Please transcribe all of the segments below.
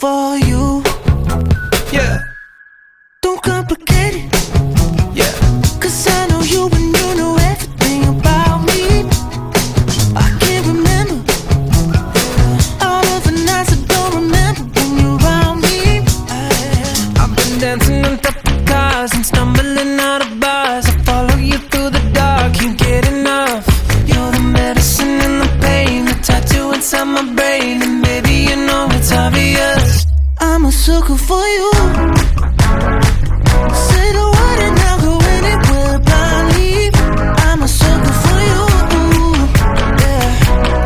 For you. yeah, Don't complicate it. yeah. Cause I know you and you know everything about me. I can't remember all of the nights I don't remember when you're around me. I've been dancing on top of cars and stumbling out of bars. For you. Word and I'll go anywhere blindly. I'm a sucker for you.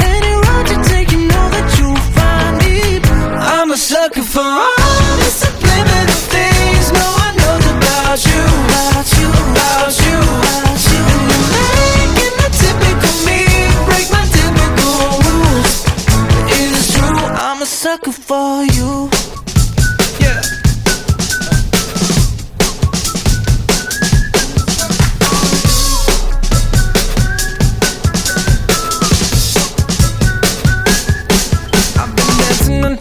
Any road you take, you know that you'll find me. I'm a sucker for all subliminal things no one knows about you, About you, about you. about you. And you're making the typical me break my typical rules. It's true, I'm a sucker for you.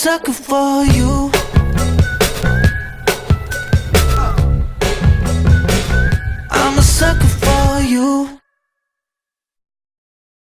sucker for you.